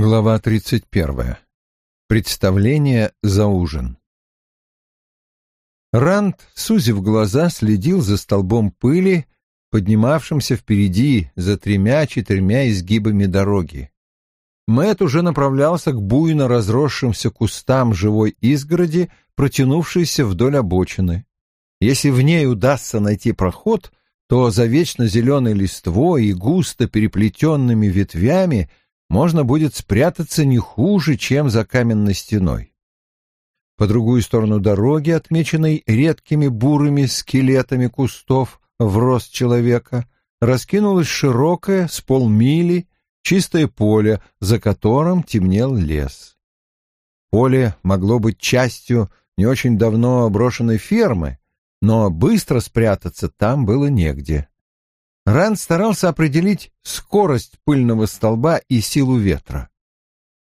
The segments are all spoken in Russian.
Глава 31. Представление за ужин. Ранд, сузив глаза, следил за столбом пыли, поднимавшимся впереди за тремя-четырьмя изгибами дороги. Мэт уже направлялся к буйно разросшимся кустам живой изгороди, протянувшейся вдоль обочины. Если в ней удастся найти проход, то за вечно зеленой листвой и густо переплетенными ветвями можно будет спрятаться не хуже, чем за каменной стеной. По другую сторону дороги, отмеченной редкими бурыми скелетами кустов в рост человека, раскинулось широкое с полмили чистое поле, за которым темнел лес. Поле могло быть частью не очень давно брошенной фермы, но быстро спрятаться там было негде. Ранд старался определить скорость пыльного столба и силу ветра.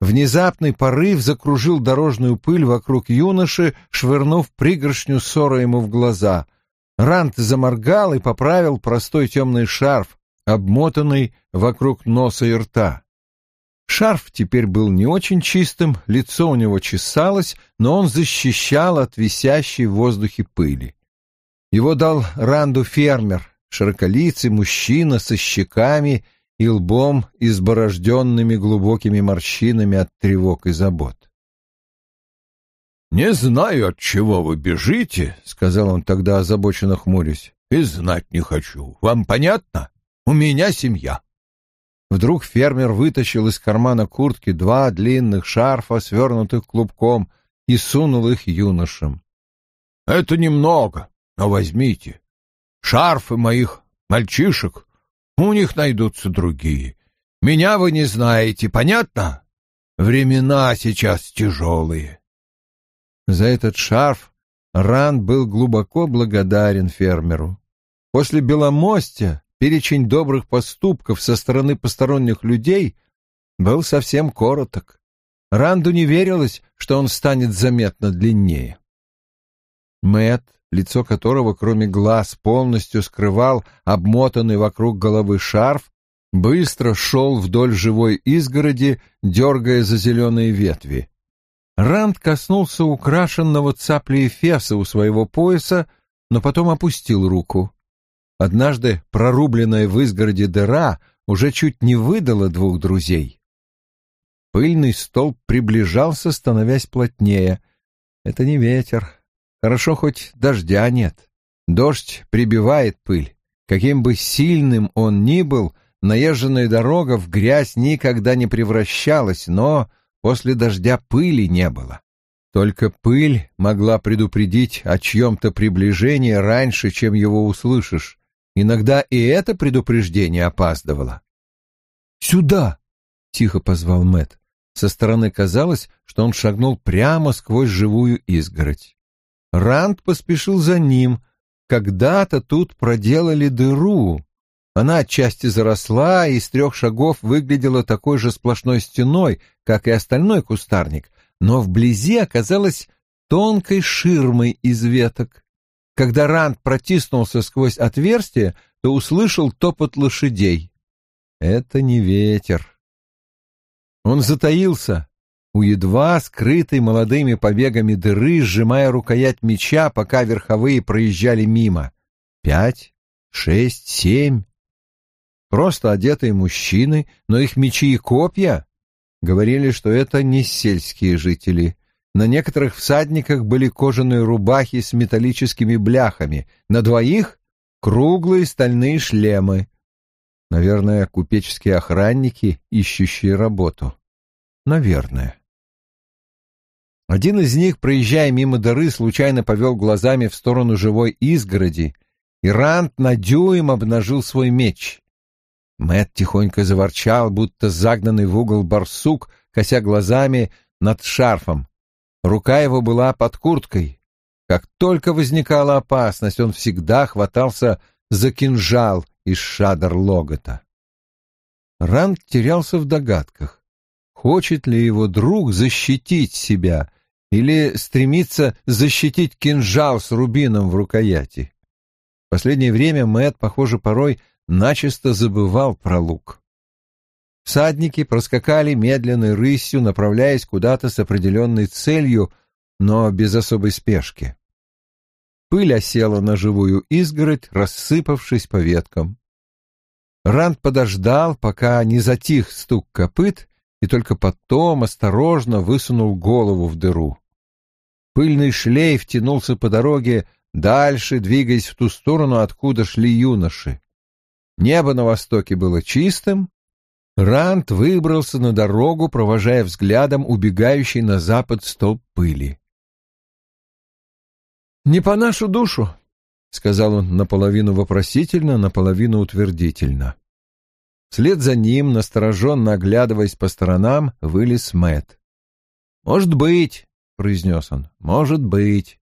Внезапный порыв закружил дорожную пыль вокруг юноши, швырнув пригоршню ссора ему в глаза. Ранд заморгал и поправил простой темный шарф, обмотанный вокруг носа и рта. Шарф теперь был не очень чистым, лицо у него чесалось, но он защищал от висящей в воздухе пыли. Его дал Ранду фермер, широколицый мужчина со щеками и лбом, изборожденными глубокими морщинами от тревог и забот. «Не знаю, от чего вы бежите», — сказал он тогда, озабоченно хмурясь, — «и знать не хочу. Вам понятно? У меня семья». Вдруг фермер вытащил из кармана куртки два длинных шарфа, свернутых клубком, и сунул их юношам. «Это немного, но возьмите шарфы моих мальчишек, у них найдутся другие. Меня вы не знаете, понятно? Времена сейчас тяжелые. За этот шарф Ран был глубоко благодарен фермеру. После Беломостя перечень добрых поступков со стороны посторонних людей был совсем короток. Ранду не верилось, что он станет заметно длиннее. Мэт лицо которого, кроме глаз, полностью скрывал обмотанный вокруг головы шарф, быстро шел вдоль живой изгороди, дергая за зеленые ветви. Ранд коснулся украшенного цаплей феса у своего пояса, но потом опустил руку. Однажды прорубленная в изгороде дыра уже чуть не выдала двух друзей. Пыльный столб приближался, становясь плотнее. Это не ветер, Хорошо, хоть дождя нет. Дождь прибивает пыль. Каким бы сильным он ни был, наезженная дорога в грязь никогда не превращалась, но после дождя пыли не было. Только пыль могла предупредить о чьем-то приближении раньше, чем его услышишь. Иногда и это предупреждение опаздывало. «Сюда!» — тихо позвал Мэт. Со стороны казалось, что он шагнул прямо сквозь живую изгородь. Ранд поспешил за ним. Когда-то тут проделали дыру. Она отчасти заросла и с трех шагов выглядела такой же сплошной стеной, как и остальной кустарник, но вблизи оказалась тонкой ширмой из веток. Когда Ранд протиснулся сквозь отверстие, то услышал топот лошадей. Это не ветер. Он затаился, у едва скрытой молодыми побегами дыры, сжимая рукоять меча, пока верховые проезжали мимо. Пять, шесть, семь. Просто одетые мужчины, но их мечи и копья говорили, что это не сельские жители. На некоторых всадниках были кожаные рубахи с металлическими бляхами, на двоих — круглые стальные шлемы. Наверное, купеческие охранники, ищущие работу. Наверное. Один из них, проезжая мимо дыры, случайно повел глазами в сторону живой изгороди, и Рант на дюйм обнажил свой меч. Мэт тихонько заворчал, будто загнанный в угол барсук, кося глазами над шарфом. Рука его была под курткой. Как только возникала опасность, он всегда хватался за кинжал из шадр Логота. Ранд терялся в догадках. Хочет ли его друг защитить себя или стремится защитить кинжал с рубином в рукояти. В последнее время Мэт, похоже, порой начисто забывал про лук. Всадники проскакали медленной рысью, направляясь куда-то с определенной целью, но без особой спешки. Пыль осела на живую изгородь, рассыпавшись по веткам. Ранд подождал, пока не затих стук копыт, и только потом осторожно высунул голову в дыру. Пыльный шлейф тянулся по дороге дальше, двигаясь в ту сторону, откуда шли юноши. Небо на востоке было чистым. Рант выбрался на дорогу, провожая взглядом убегающий на запад столб пыли. «Не по нашу душу», — сказал он наполовину вопросительно, наполовину утвердительно. Вслед за ним, настороженно оглядываясь по сторонам, вылез Мэт. «Может быть», — произнес он, — «может быть».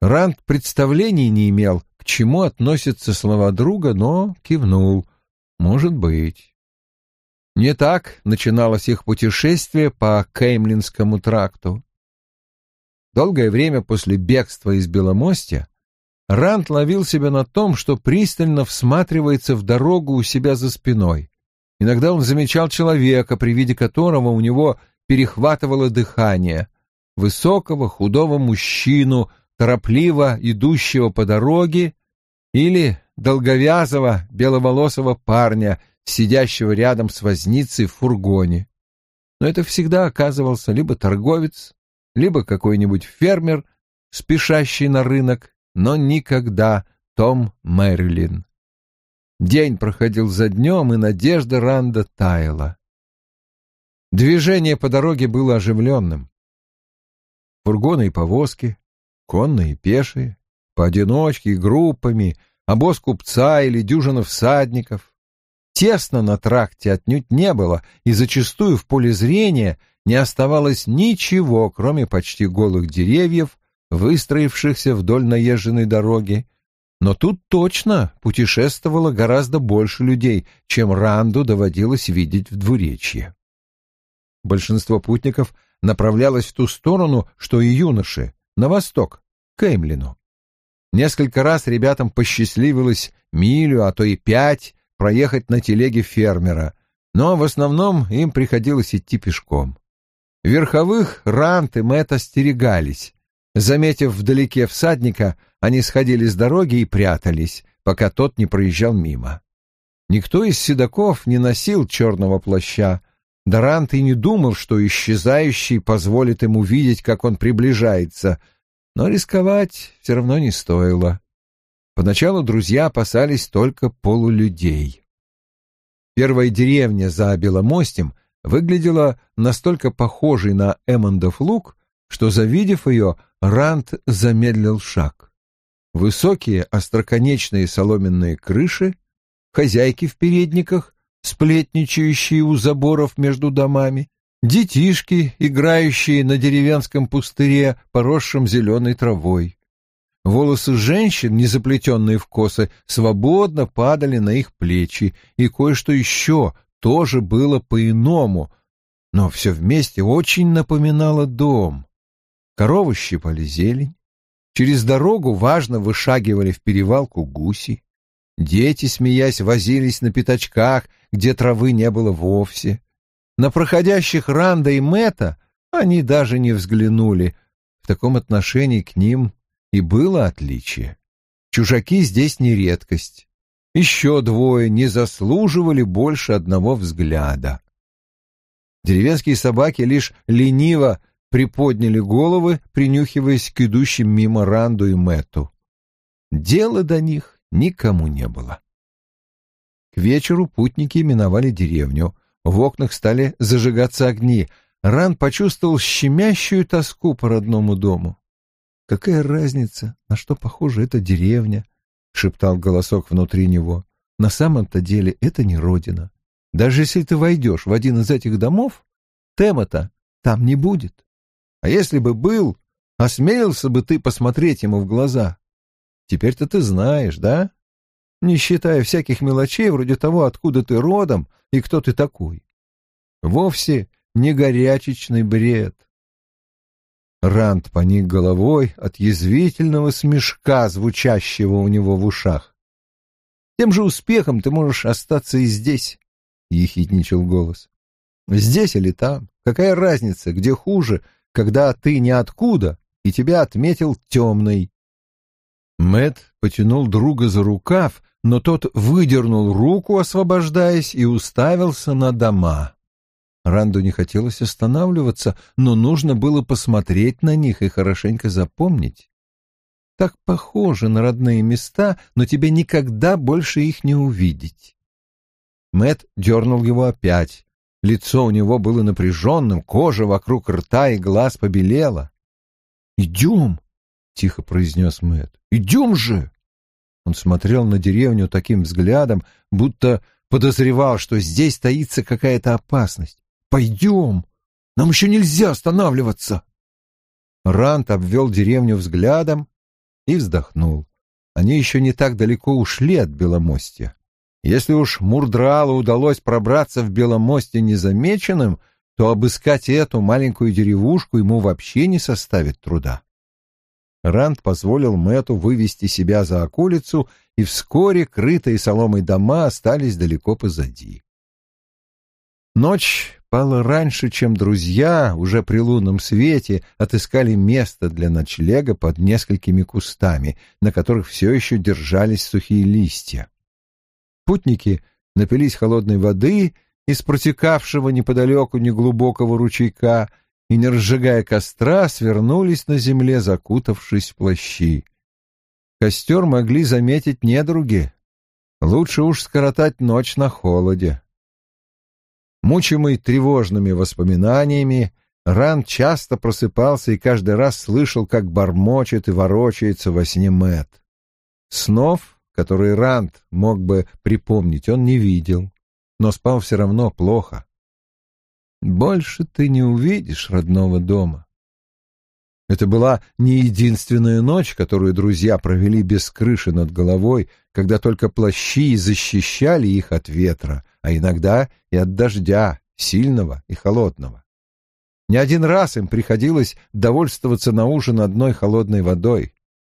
Ранд представлений не имел, к чему относятся слова друга, но кивнул. «Может быть». Не так начиналось их путешествие по Кеймлинскому тракту. Долгое время после бегства из Беломостя Ранд ловил себя на том, что пристально всматривается в дорогу у себя за спиной. Иногда он замечал человека, при виде которого у него перехватывало дыхание, высокого, худого мужчину, торопливо идущего по дороге, или долговязого, беловолосого парня, сидящего рядом с возницей в фургоне. Но это всегда оказывался либо торговец, либо какой-нибудь фермер, спешащий на рынок, но никогда Том Мэрилин. День проходил за днем, и надежда Ранда таяла. Движение по дороге было оживленным. Фургоны и повозки, конные и пешие, поодиночке и группами, обоз купца или дюжина всадников. Тесно на тракте отнюдь не было, и зачастую в поле зрения не оставалось ничего, кроме почти голых деревьев, выстроившихся вдоль наезженной дороги. Но тут точно путешествовало гораздо больше людей, чем Ранду доводилось видеть в двуречье. Большинство путников направлялось в ту сторону, что и юноши, на восток, к Эмлину. Несколько раз ребятам посчастливилось милю, а то и пять проехать на телеге фермера, но в основном им приходилось идти пешком. Верховых Рант и Мэтт остерегались. Заметив вдалеке всадника, они сходили с дороги и прятались, пока тот не проезжал мимо. Никто из седаков не носил черного плаща. Дарант и не думал, что исчезающий позволит ему видеть, как он приближается, но рисковать все равно не стоило. Поначалу друзья опасались только полулюдей. Первая деревня за Беломостем — выглядела настолько похожей на Эммондов луг, что, завидев ее, Ранд замедлил шаг. Высокие остроконечные соломенные крыши, хозяйки в передниках, сплетничающие у заборов между домами, детишки, играющие на деревенском пустыре, поросшем зеленой травой. Волосы женщин, не заплетенные в косы, свободно падали на их плечи, и кое-что еще тоже было по-иному, но все вместе очень напоминало дом. Коровы щипали зелень, через дорогу важно вышагивали в перевалку гуси, дети, смеясь, возились на пятачках, где травы не было вовсе. На проходящих Ранда и Мэтта они даже не взглянули, в таком отношении к ним и было отличие. Чужаки здесь не редкость. Еще двое не заслуживали больше одного взгляда. Деревенские собаки лишь лениво приподняли головы, принюхиваясь к идущим мимо Ранду и Мэту. Дела до них никому не было. К вечеру путники миновали деревню. В окнах стали зажигаться огни. Ран почувствовал щемящую тоску по родному дому. Какая разница, на что похожа эта деревня, шептал голосок внутри него. На самом-то деле это не родина. Даже если ты войдешь в один из этих домов, Тема-то там не будет. А если бы был, осмелился бы ты посмотреть ему в глаза. Теперь-то ты знаешь, да? Не считая всяких мелочей вроде того, откуда ты родом и кто ты такой. Вовсе не горячечный бред. Ранд поник головой от язвительного смешка, звучащего у него в ушах. Тем же успехом ты можешь остаться и здесь. — ехидничал голос. «Здесь или там? Какая разница, где хуже, когда ты ниоткуда, и тебя отметил темный?» Мэт потянул друга за рукав, но тот выдернул руку, освобождаясь, и уставился на дома. Ранду не хотелось останавливаться, но нужно было посмотреть на них и хорошенько запомнить. Так похоже на родные места, но тебе никогда больше их не увидеть. Мэт дернул его опять. Лицо у него было напряженным, кожа вокруг рта и глаз побелела. «Идем!» — тихо произнес Мэт. «Идем же!» Он смотрел на деревню таким взглядом, будто подозревал, что здесь таится какая-то опасность. «Пойдем! Нам еще нельзя останавливаться!» Рант обвел деревню взглядом и вздохнул. Они еще не так далеко ушли от Беломостья. Если уж Мурдралу удалось пробраться в Беломосте незамеченным, то обыскать эту маленькую деревушку ему вообще не составит труда. Ранд позволил Мэту вывести себя за околицу, и вскоре крытые соломой дома остались далеко позади. Ночь пала раньше, чем друзья, уже при лунном свете, отыскали место для ночлега под несколькими кустами, на которых все еще держались сухие листья. Путники напились холодной воды из протекавшего неподалеку неглубокого ручейка — и, не разжигая костра, свернулись на земле, закутавшись в плащи. Костер могли заметить недруги. Лучше уж скоротать ночь на холоде. Мучимый тревожными воспоминаниями, Ран часто просыпался и каждый раз слышал, как бормочет и ворочается во сне Мэт. Снов, которые Ранд мог бы припомнить, он не видел, но спал все равно плохо. Больше ты не увидишь родного дома. Это была не единственная ночь, которую друзья провели без крыши над головой, когда только плащи защищали их от ветра, а иногда и от дождя, сильного и холодного. Не один раз им приходилось довольствоваться на ужин одной холодной водой.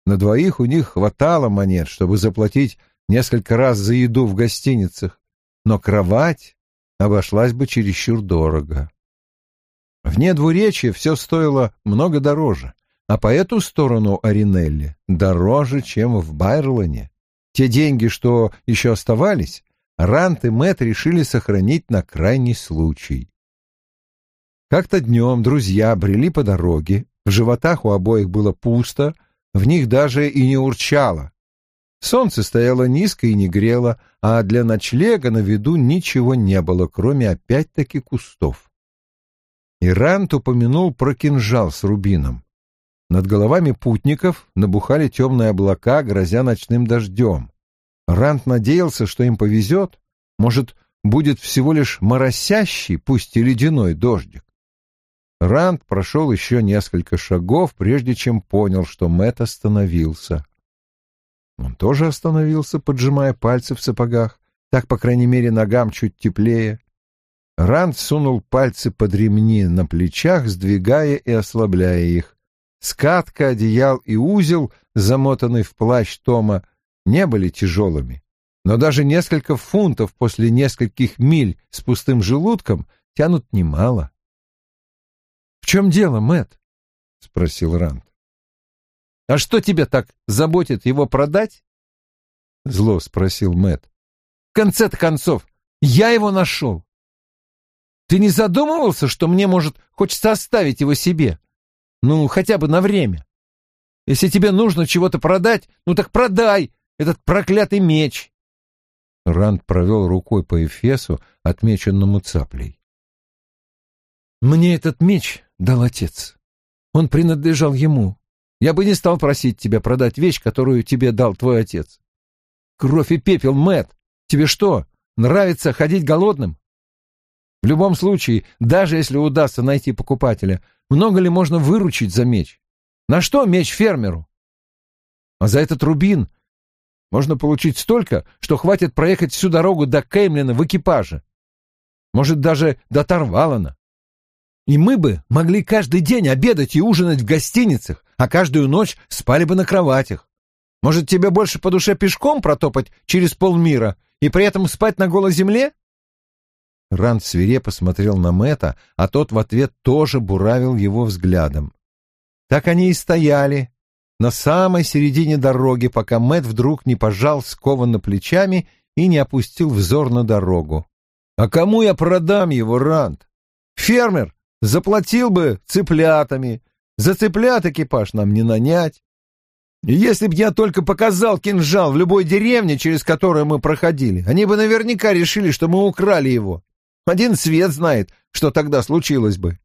На двоих у них хватало монет, чтобы заплатить несколько раз за еду в гостиницах, но кровать обошлась бы чересчур дорого. Вне двуречья все стоило много дороже, а по эту сторону Аринелли дороже, чем в Байрлоне. Те деньги, что еще оставались, Рант и Мэтт решили сохранить на крайний случай. Как-то днем друзья брели по дороге, в животах у обоих было пусто, в них даже и не урчало, Солнце стояло низко и не грело, а для ночлега на виду ничего не было, кроме опять-таки кустов. Ирант упомянул про кинжал с рубином. Над головами путников набухали темные облака, грозя ночным дождем. Рант надеялся, что им повезет, может, будет всего лишь моросящий, пусть и ледяной дождик. Ранд прошел еще несколько шагов, прежде чем понял, что Мэт остановился. Он тоже остановился, поджимая пальцы в сапогах. Так, по крайней мере, ногам чуть теплее. Ранд сунул пальцы под ремни на плечах, сдвигая и ослабляя их. Скатка, одеял и узел, замотанный в плащ Тома, не были тяжелыми. Но даже несколько фунтов после нескольких миль с пустым желудком тянут немало. — В чем дело, Мэт? спросил Ранд. А что тебя так заботит его продать? Зло спросил Мэт. В конце-то концов, я его нашел. Ты не задумывался, что мне, может, хочется оставить его себе? Ну, хотя бы на время. Если тебе нужно чего-то продать, ну так продай этот проклятый меч. Ранд провел рукой по эфесу, отмеченному цаплей. Мне этот меч дал отец. Он принадлежал ему. Я бы не стал просить тебя продать вещь, которую тебе дал твой отец. Кровь и пепел, Мэт. Тебе что, нравится ходить голодным? В любом случае, даже если удастся найти покупателя, много ли можно выручить за меч? На что меч фермеру? А за этот рубин можно получить столько, что хватит проехать всю дорогу до Кеймлина в экипаже. Может, даже до Тарвалана. И мы бы могли каждый день обедать и ужинать в гостиницах, а каждую ночь спали бы на кроватях. Может, тебе больше по душе пешком протопать через полмира и при этом спать на голой земле? Ранд свирепо смотрел на Мэта, а тот в ответ тоже буравил его взглядом. Так они и стояли на самой середине дороги, пока Мэт вдруг не пожал скованно плечами и не опустил взор на дорогу. «А кому я продам его, Ранд? Фермер заплатил бы цыплятами. За цыплят экипаж нам не нанять. И если б я только показал кинжал в любой деревне, через которую мы проходили, они бы наверняка решили, что мы украли его. Один свет знает, что тогда случилось бы.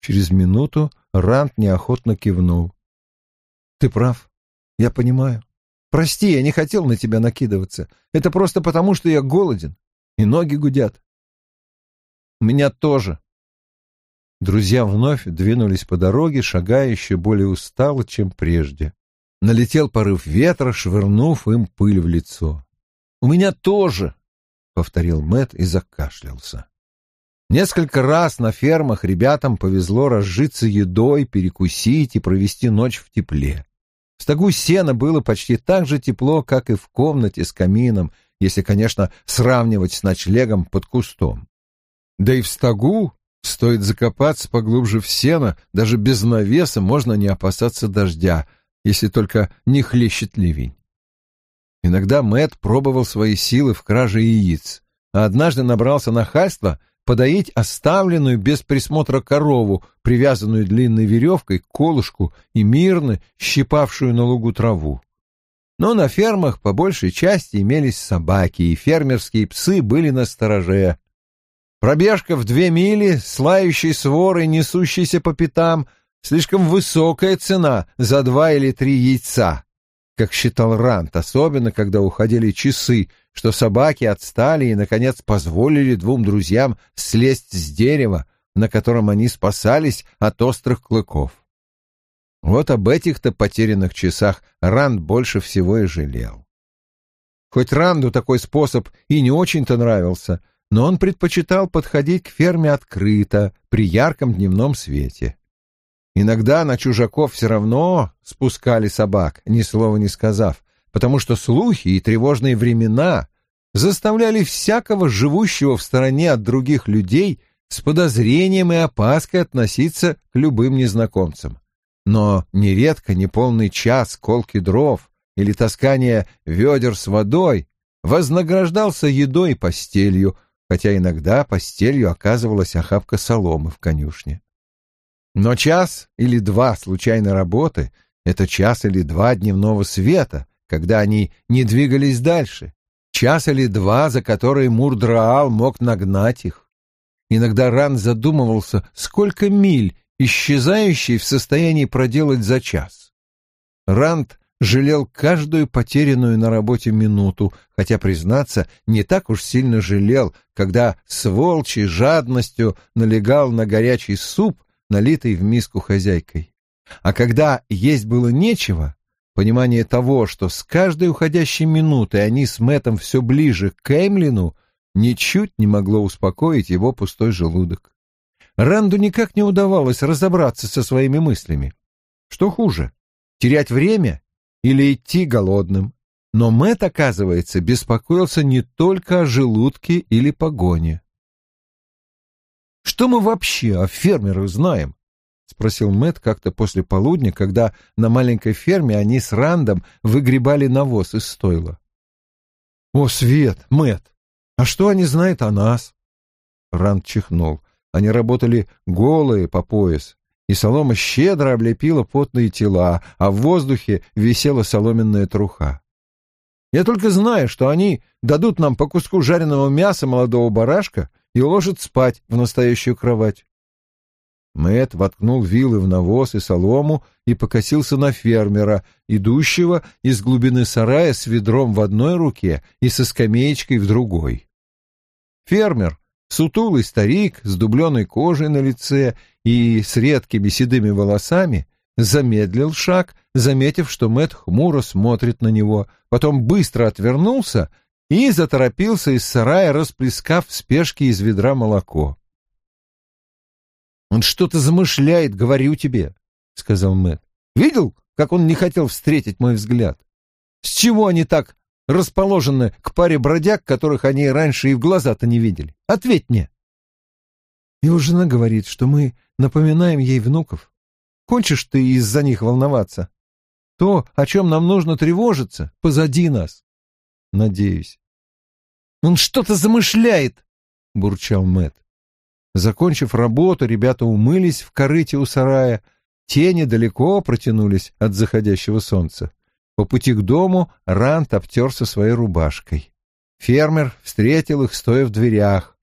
Через минуту Рант неохотно кивнул. «Ты прав. Я понимаю. Прости, я не хотел на тебя накидываться. Это просто потому, что я голоден, и ноги гудят. У меня тоже». Друзья вновь двинулись по дороге, шагая еще более устало, чем прежде. Налетел порыв ветра, швырнув им пыль в лицо. «У меня тоже!» — повторил Мэт и закашлялся. Несколько раз на фермах ребятам повезло разжиться едой, перекусить и провести ночь в тепле. В стогу сена было почти так же тепло, как и в комнате с камином, если, конечно, сравнивать с ночлегом под кустом. Да и в стогу стоит закопаться поглубже в сено, даже без навеса можно не опасаться дождя, если только не хлещет ливень. Иногда Мэт пробовал свои силы в краже яиц, а однажды набрался нахальства подоить оставленную без присмотра корову, привязанную длинной веревкой к колышку и мирно щипавшую на лугу траву. Но на фермах по большей части имелись собаки, и фермерские псы были на стороже. Пробежка в две мили, слающей сворой, несущейся по пятам, слишком высокая цена за два или три яйца как считал Рант, особенно когда уходили часы, что собаки отстали и, наконец, позволили двум друзьям слезть с дерева, на котором они спасались от острых клыков. Вот об этих-то потерянных часах Ранд больше всего и жалел. Хоть Ранду такой способ и не очень-то нравился, но он предпочитал подходить к ферме открыто, при ярком дневном свете. Иногда на чужаков все равно спускали собак, ни слова не сказав, потому что слухи и тревожные времена заставляли всякого живущего в стороне от других людей с подозрением и опаской относиться к любым незнакомцам. Но нередко неполный час колки дров или таскание ведер с водой вознаграждался едой и постелью, хотя иногда постелью оказывалась охапка соломы в конюшне. Но час или два случайной работы — это час или два дневного света, когда они не двигались дальше. Час или два, за которые Мурдраал мог нагнать их. Иногда Ран задумывался, сколько миль исчезающий в состоянии проделать за час. Ранд жалел каждую потерянную на работе минуту, хотя, признаться, не так уж сильно жалел, когда с волчьей жадностью налегал на горячий суп налитой в миску хозяйкой. А когда есть было нечего, понимание того, что с каждой уходящей минутой они с Мэтом все ближе к Эмлину, ничуть не могло успокоить его пустой желудок. Ранду никак не удавалось разобраться со своими мыслями. Что хуже, терять время или идти голодным? Но Мэт, оказывается, беспокоился не только о желудке или погоне. Что мы вообще о фермерах знаем? спросил Мэт как-то после полудня, когда на маленькой ферме они с Рандом выгребали навоз из стойла. О, Свет, Мэт, а что они знают о нас? Ранд чихнул. Они работали голые по пояс, и солома щедро облепила потные тела, а в воздухе висела соломенная труха. Я только знаю, что они дадут нам по куску жареного мяса молодого барашка и уложат спать в настоящую кровать. Мэт воткнул вилы в навоз и солому и покосился на фермера, идущего из глубины сарая с ведром в одной руке и со скамеечкой в другой. Фермер, сутулый старик с дубленой кожей на лице и с редкими седыми волосами, замедлил шаг, заметив, что Мэт хмуро смотрит на него, потом быстро отвернулся и заторопился из сарая, расплескав в спешке из ведра молоко. «Он что-то замышляет, говорю тебе», — сказал Мэтт. «Видел, как он не хотел встретить мой взгляд? С чего они так расположены к паре бродяг, которых они раньше и в глаза-то не видели? Ответь мне. Его жена говорит, что мы напоминаем ей внуков. Кончишь ты из-за них волноваться? То, о чем нам нужно тревожиться, позади нас. Надеюсь. Он что-то замышляет, бурчал Мэт. Закончив работу, ребята умылись в корыте у сарая. Тени далеко протянулись от заходящего солнца. По пути к дому Рант обтерся своей рубашкой. Фермер встретил их, стоя в дверях.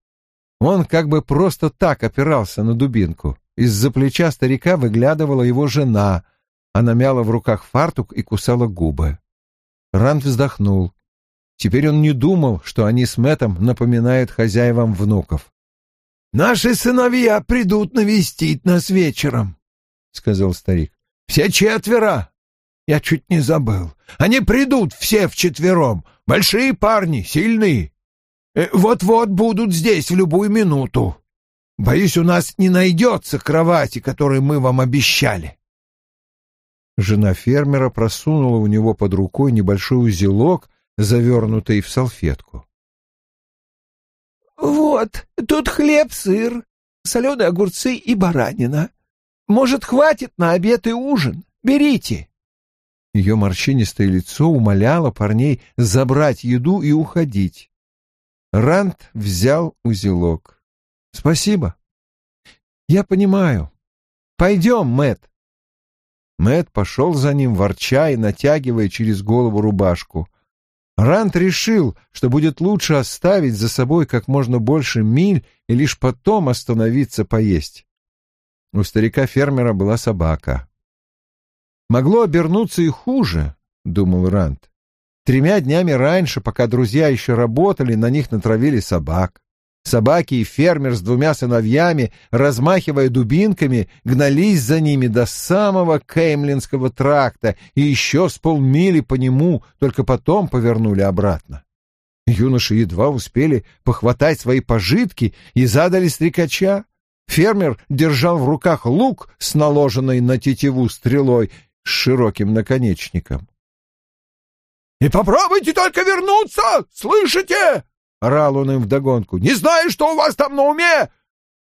Он как бы просто так опирался на дубинку. Из-за плеча старика выглядывала его жена. Она мяла в руках фартук и кусала губы. Рант вздохнул. Теперь он не думал, что они с Мэтом напоминают хозяевам внуков. «Наши сыновья придут навестить нас вечером», — сказал старик. «Все четверо. Я чуть не забыл. Они придут все вчетвером. Большие парни, сильные. Э, вот-вот будут здесь в любую минуту. Боюсь, у нас не найдется кровати, которую мы вам обещали. Жена фермера просунула у него под рукой небольшой узелок, завернутый в салфетку. «Вот, тут хлеб, сыр, соленые огурцы и баранина. Может, хватит на обед и ужин? Берите!» Ее морщинистое лицо умоляло парней забрать еду и уходить. Рант взял узелок. «Спасибо. Я понимаю. Пойдем, Мэт. Мэт пошел за ним, ворча и натягивая через голову рубашку. Рант решил, что будет лучше оставить за собой как можно больше миль и лишь потом остановиться поесть. У старика-фермера была собака. «Могло обернуться и хуже», — думал Рант. Тремя днями раньше, пока друзья еще работали, на них натравили собак. Собаки и фермер с двумя сыновьями, размахивая дубинками, гнались за ними до самого Кеймлинского тракта и еще с полмили по нему, только потом повернули обратно. Юноши едва успели похватать свои пожитки и задали стрекача. Фермер держал в руках лук с наложенной на тетиву стрелой с широким наконечником. «И попробуйте только вернуться, слышите?» — орал он им вдогонку. «Не знаю, что у вас там на уме,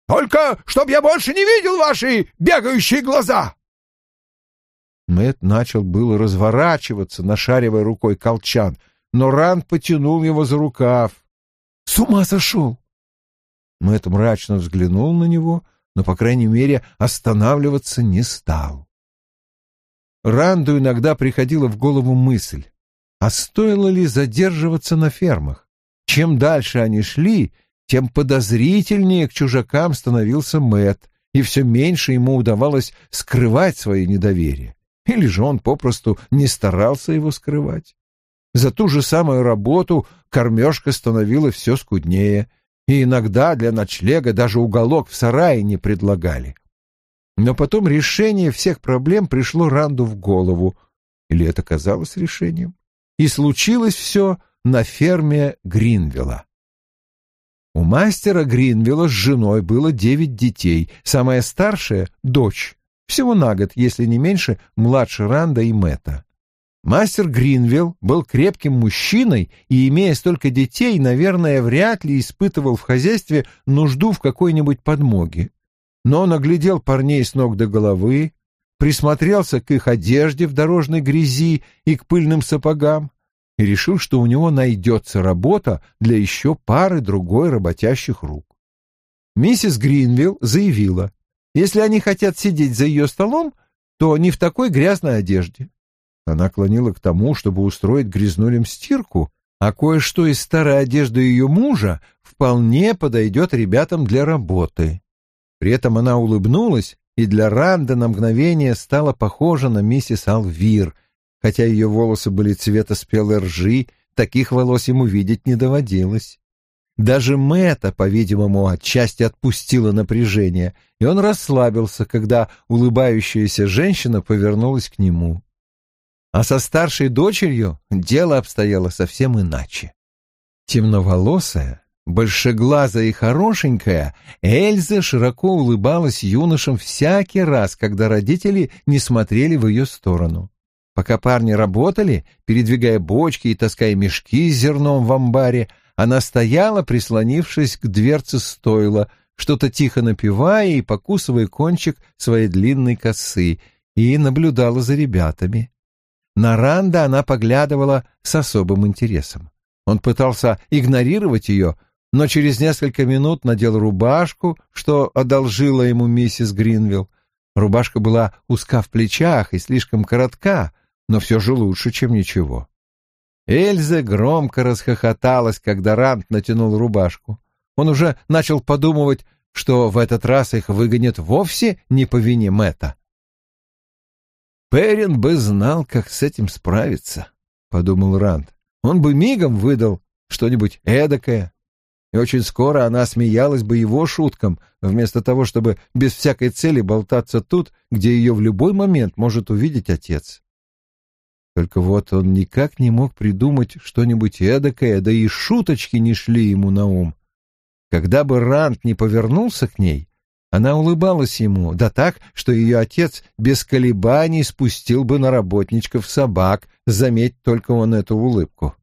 только чтоб я больше не видел ваши бегающие глаза!» Мэт начал было разворачиваться, нашаривая рукой колчан, но Ранд потянул его за рукав. «С ума сошел!» Мэт мрачно взглянул на него, но, по крайней мере, останавливаться не стал. Ранду иногда приходила в голову мысль. А стоило ли задерживаться на фермах? Чем дальше они шли, тем подозрительнее к чужакам становился Мэт, и все меньше ему удавалось скрывать свое недоверие. Или же он попросту не старался его скрывать. За ту же самую работу кормежка становилась все скуднее, и иногда для ночлега даже уголок в сарае не предлагали. Но потом решение всех проблем пришло Ранду в голову. Или это казалось решением? и случилось все на ферме Гринвилла. У мастера Гринвилла с женой было девять детей, самая старшая — дочь, всего на год, если не меньше, младше Ранда и Мэтта. Мастер Гринвилл был крепким мужчиной и, имея столько детей, наверное, вряд ли испытывал в хозяйстве нужду в какой-нибудь подмоге. Но он оглядел парней с ног до головы, присмотрелся к их одежде в дорожной грязи и к пыльным сапогам и решил, что у него найдется работа для еще пары другой работящих рук. Миссис Гринвилл заявила, если они хотят сидеть за ее столом, то не в такой грязной одежде. Она клонила к тому, чтобы устроить грязнулем стирку, а кое-что из старой одежды ее мужа вполне подойдет ребятам для работы. При этом она улыбнулась и для Ранда на мгновение стала похожа на миссис Алвир, хотя ее волосы были цвета спелой ржи, таких волос ему видеть не доводилось. Даже Мэтта, по-видимому, отчасти отпустила напряжение, и он расслабился, когда улыбающаяся женщина повернулась к нему. А со старшей дочерью дело обстояло совсем иначе. Темноволосая, Большеглазая и хорошенькая, Эльза широко улыбалась юношам всякий раз, когда родители не смотрели в ее сторону. Пока парни работали, передвигая бочки и таская мешки с зерном в амбаре, она стояла, прислонившись к дверце стойла, что-то тихо напевая и покусывая кончик своей длинной косы, и наблюдала за ребятами. На Ранда она поглядывала с особым интересом. Он пытался игнорировать ее, но через несколько минут надел рубашку, что одолжила ему миссис Гринвилл. Рубашка была узка в плечах и слишком коротка, но все же лучше, чем ничего. Эльза громко расхохоталась, когда Рант натянул рубашку. Он уже начал подумывать, что в этот раз их выгонят вовсе не по вине Мэтта. «Перин бы знал, как с этим справиться», — подумал Рант. «Он бы мигом выдал что-нибудь эдакое, и очень скоро она смеялась бы его шуткам, вместо того, чтобы без всякой цели болтаться тут, где ее в любой момент может увидеть отец. Только вот он никак не мог придумать что-нибудь эдакое, да и шуточки не шли ему на ум. Когда бы Рант не повернулся к ней, она улыбалась ему, да так, что ее отец без колебаний спустил бы на работничков собак, заметь только он эту улыбку.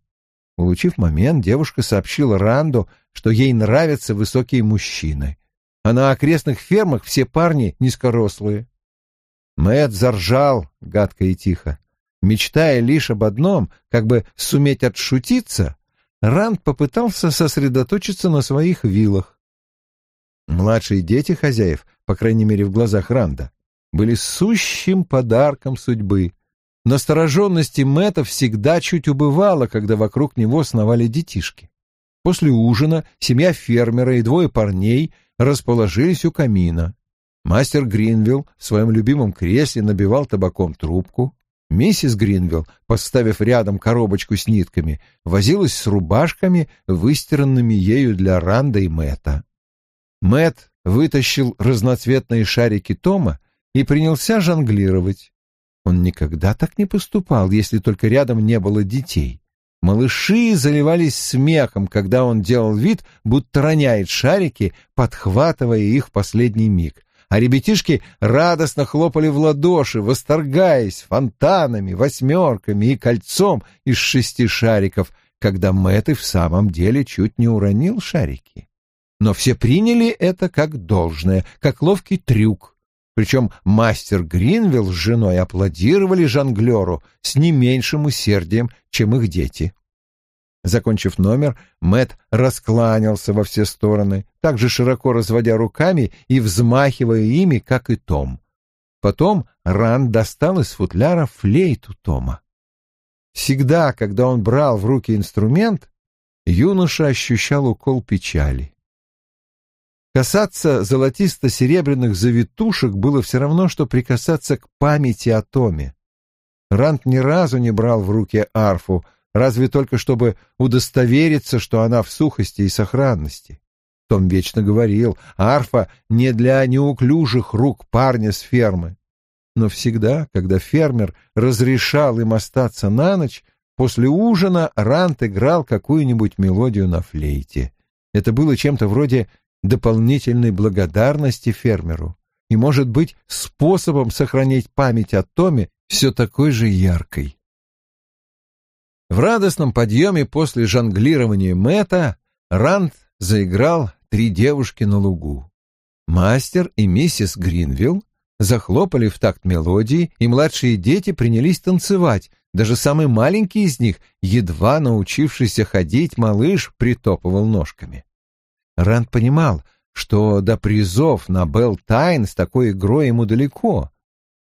Улучив момент, девушка сообщила Ранду, что ей нравятся высокие мужчины, а на окрестных фермах все парни низкорослые. Мэт заржал гадко и тихо. Мечтая лишь об одном, как бы суметь отшутиться, Ранд попытался сосредоточиться на своих вилах. Младшие дети хозяев, по крайней мере в глазах Ранда, были сущим подарком судьбы. Настороженности Мэтта всегда чуть убывало, когда вокруг него сновали детишки. После ужина семья фермера и двое парней расположились у камина. Мастер Гринвилл в своем любимом кресле набивал табаком трубку. Миссис Гринвилл, поставив рядом коробочку с нитками, возилась с рубашками, выстиранными ею для Ранда и Мэтта. Мэт вытащил разноцветные шарики Тома и принялся жонглировать. Он никогда так не поступал, если только рядом не было детей. Малыши заливались смехом, когда он делал вид, будто роняет шарики, подхватывая их в последний миг а ребятишки радостно хлопали в ладоши, восторгаясь фонтанами, восьмерками и кольцом из шести шариков, когда Мэтт и в самом деле чуть не уронил шарики. Но все приняли это как должное, как ловкий трюк. Причем мастер Гринвилл с женой аплодировали жонглеру с не меньшим усердием, чем их дети. Закончив номер, Мэт раскланялся во все стороны, также широко разводя руками и взмахивая ими, как и Том. Потом Ран достал из футляра флейту Тома. Всегда, когда он брал в руки инструмент, юноша ощущал укол печали. Касаться золотисто-серебряных завитушек было все равно, что прикасаться к памяти о Томе. Рант ни разу не брал в руки арфу, разве только чтобы удостовериться, что она в сухости и сохранности. Том вечно говорил, арфа не для неуклюжих рук парня с фермы. Но всегда, когда фермер разрешал им остаться на ночь, после ужина Рант играл какую-нибудь мелодию на флейте. Это было чем-то вроде дополнительной благодарности фермеру и, может быть, способом сохранить память о Томе все такой же яркой. В радостном подъеме после жонглирования Мэтта Ранд заиграл «Три девушки на лугу». Мастер и миссис Гринвилл захлопали в такт мелодии, и младшие дети принялись танцевать, даже самый маленький из них, едва научившийся ходить, малыш притопывал ножками. Ранд понимал, что до призов на Белл Тайн с такой игрой ему далеко,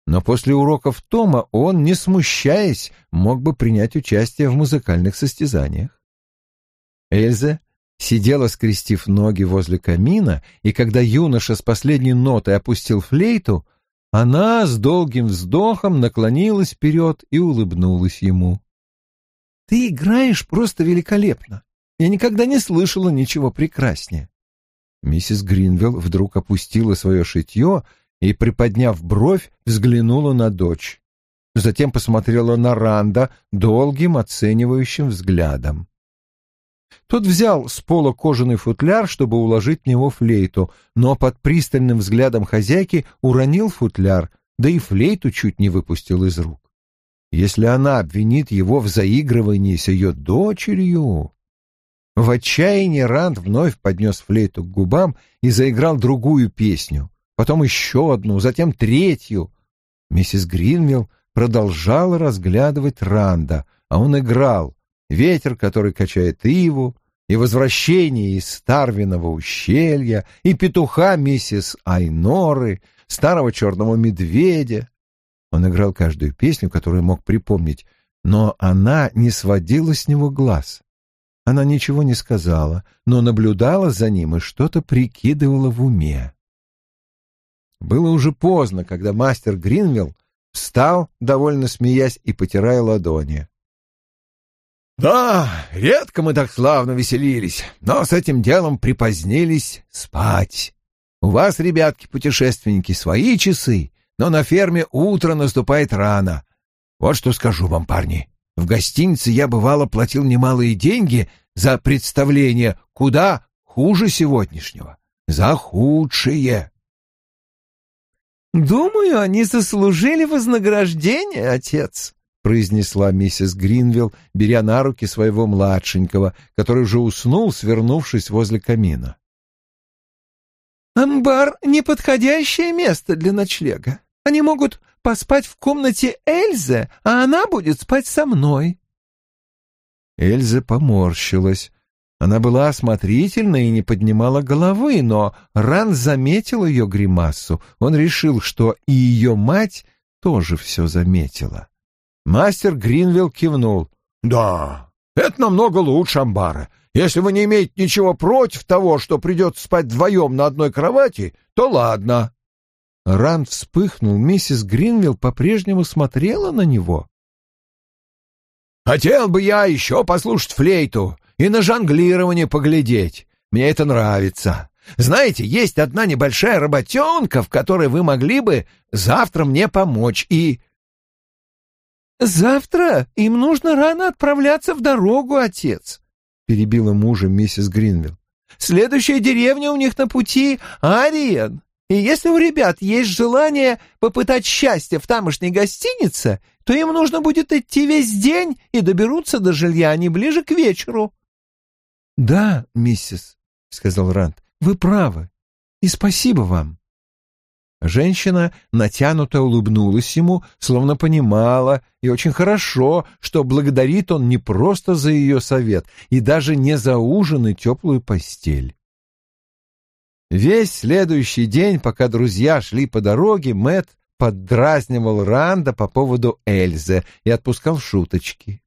но после уроков Тома он, не смущаясь, мог бы принять участие в музыкальных состязаниях. Эльза сидела, скрестив ноги возле камина, и когда юноша с последней нотой опустил флейту, она с долгим вздохом наклонилась вперед и улыбнулась ему. «Ты играешь просто великолепно. Я никогда не слышала ничего прекраснее». Миссис Гринвелл вдруг опустила свое шитье и, приподняв бровь, взглянула на дочь. Затем посмотрела на Ранда долгим оценивающим взглядом. Тот взял с пола кожаный футляр, чтобы уложить в него флейту, но под пристальным взглядом хозяйки уронил футляр, да и флейту чуть не выпустил из рук. Если она обвинит его в заигрывании с ее дочерью... В отчаянии Ранд вновь поднес флейту к губам и заиграл другую песню, потом еще одну, затем третью. Миссис Гринвилл продолжала разглядывать Ранда, а он играл «Ветер, который качает иву», и «Возвращение из Старвиного ущелья», и «Петуха миссис Айноры», «Старого черного медведя». Он играл каждую песню, которую мог припомнить, но она не сводила с него глаз. Она ничего не сказала, но наблюдала за ним и что-то прикидывала в уме. Было уже поздно, когда мастер Гринвилл встал, довольно смеясь и потирая ладони. «Да, редко мы так славно веселились, но с этим делом припозднились спать. У вас, ребятки-путешественники, свои часы, но на ферме утро наступает рано. Вот что скажу вам, парни. В гостинице я, бывало, платил немалые деньги за представление куда хуже сегодняшнего. За худшие. «Думаю, они заслужили вознаграждение, отец», — произнесла миссис Гринвилл, беря на руки своего младшенького, который уже уснул, свернувшись возле камина. «Амбар — неподходящее место для ночлега. Они могут поспать в комнате Эльзы, а она будет спать со мной». Эльза поморщилась. Она была осмотрительна и не поднимала головы, но Ран заметил ее гримасу. Он решил, что и ее мать тоже все заметила. Мастер Гринвилл кивнул. «Да, это намного лучше амбара. Если вы не имеете ничего против того, что придется спать вдвоем на одной кровати, то ладно». Ран вспыхнул, миссис Гринвилл по-прежнему смотрела на него. «Хотел бы я еще послушать флейту и на жонглирование поглядеть. Мне это нравится. Знаете, есть одна небольшая работенка, в которой вы могли бы завтра мне помочь и...» «Завтра им нужно рано отправляться в дорогу, отец», — перебила мужа миссис Гринвилл. «Следующая деревня у них на пути — Ариен. И если у ребят есть желание попытать счастье в тамошней гостинице, то им нужно будет идти весь день и доберутся до жилья они ближе к вечеру». «Да, миссис», — сказал Рант, — «вы правы. И спасибо вам». Женщина натянуто улыбнулась ему, словно понимала, и очень хорошо, что благодарит он не просто за ее совет и даже не за ужин и теплую постель. Весь следующий день, пока друзья шли по дороге, Мэт поддразнивал Ранда по поводу Эльзы и отпускал шуточки.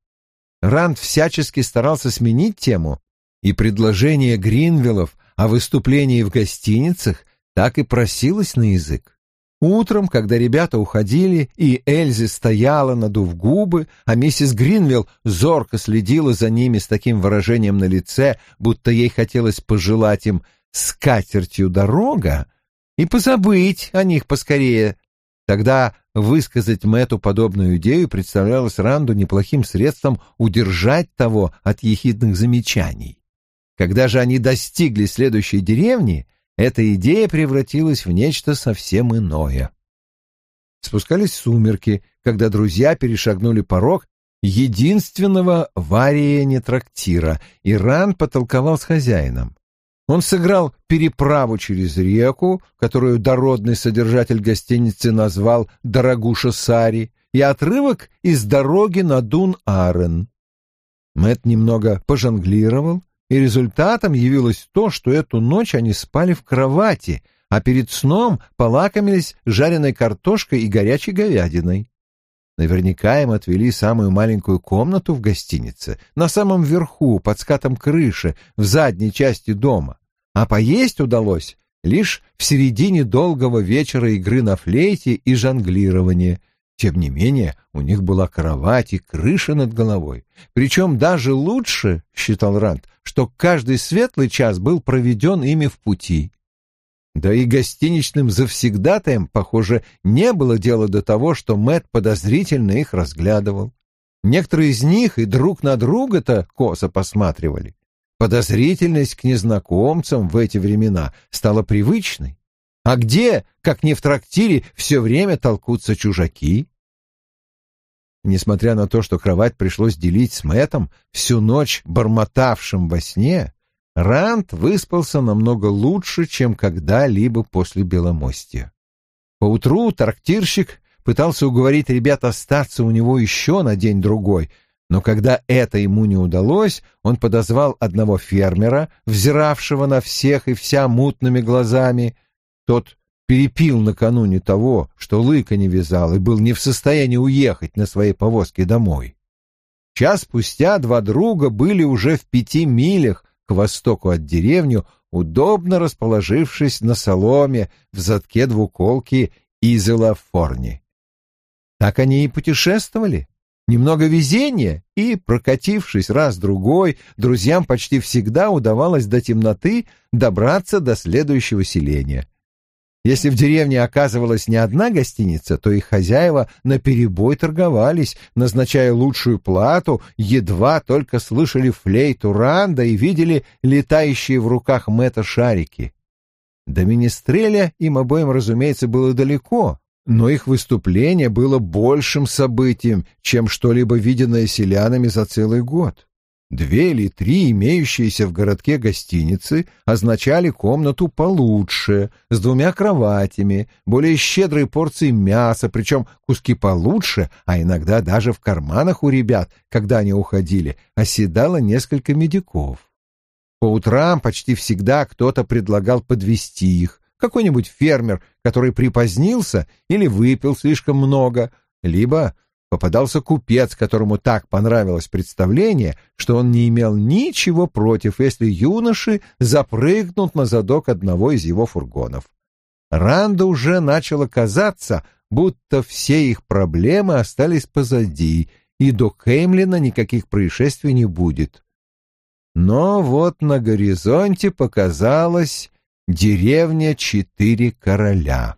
Ранд всячески старался сменить тему, и предложение Гринвиллов о выступлении в гостиницах так и просилось на язык. Утром, когда ребята уходили, и Эльзи стояла, надув губы, а миссис Гринвилл зорко следила за ними с таким выражением на лице, будто ей хотелось пожелать им скатертью дорога и позабыть о них поскорее. Тогда высказать Мэту подобную идею представлялось Ранду неплохим средством удержать того от ехидных замечаний. Когда же они достигли следующей деревни, эта идея превратилась в нечто совсем иное. Спускались сумерки, когда друзья перешагнули порог единственного в Ариене трактира, и Ран потолковал с хозяином. Он сыграл переправу через реку, которую дородный содержатель гостиницы назвал «Дорогуша Сари», и отрывок из дороги на Дун-Арен. Мэт немного пожонглировал, и результатом явилось то, что эту ночь они спали в кровати, а перед сном полакомились жареной картошкой и горячей говядиной. Наверняка им отвели самую маленькую комнату в гостинице, на самом верху, под скатом крыши, в задней части дома. А поесть удалось лишь в середине долгого вечера игры на флейте и жонглирования. Тем не менее, у них была кровать и крыша над головой. Причем даже лучше, считал Ранд, что каждый светлый час был проведен ими в пути. Да и гостиничным завсегдатаем, похоже, не было дела до того, что Мэт подозрительно их разглядывал. Некоторые из них и друг на друга-то косо посматривали. Подозрительность к незнакомцам в эти времена стала привычной. А где, как не в трактире, все время толкутся чужаки? Несмотря на то, что кровать пришлось делить с Мэтом, всю ночь бормотавшим во сне, Ранд выспался намного лучше, чем когда-либо после Беломостия. Поутру трактирщик пытался уговорить ребят остаться у него еще на день-другой, но когда это ему не удалось, он подозвал одного фермера, взиравшего на всех и вся мутными глазами. Тот перепил накануне того, что лыка не вязал и был не в состоянии уехать на своей повозке домой. Час спустя два друга были уже в пяти милях к востоку от деревни, удобно расположившись на соломе в задке двуколки Изела Форни. Так они и путешествовали. Немного везения, и, прокатившись раз-другой, друзьям почти всегда удавалось до темноты добраться до следующего селения — если в деревне оказывалась не одна гостиница, то их хозяева наперебой торговались, назначая лучшую плату, едва только слышали флейту Ранда и видели летающие в руках Мэтта шарики. До Министреля им обоим, разумеется, было далеко, но их выступление было большим событием, чем что-либо виденное селянами за целый год. Две или три имеющиеся в городке гостиницы означали комнату получше, с двумя кроватями, более щедрой порцией мяса, причем куски получше, а иногда даже в карманах у ребят, когда они уходили, оседало несколько медиков. По утрам почти всегда кто-то предлагал подвести их, какой-нибудь фермер, который припозднился или выпил слишком много, либо попадался купец, которому так понравилось представление, что он не имел ничего против, если юноши запрыгнут на задок одного из его фургонов. Ранда уже начало казаться, будто все их проблемы остались позади, и до Хеймлина никаких происшествий не будет. Но вот на горизонте показалась деревня Четыре Короля.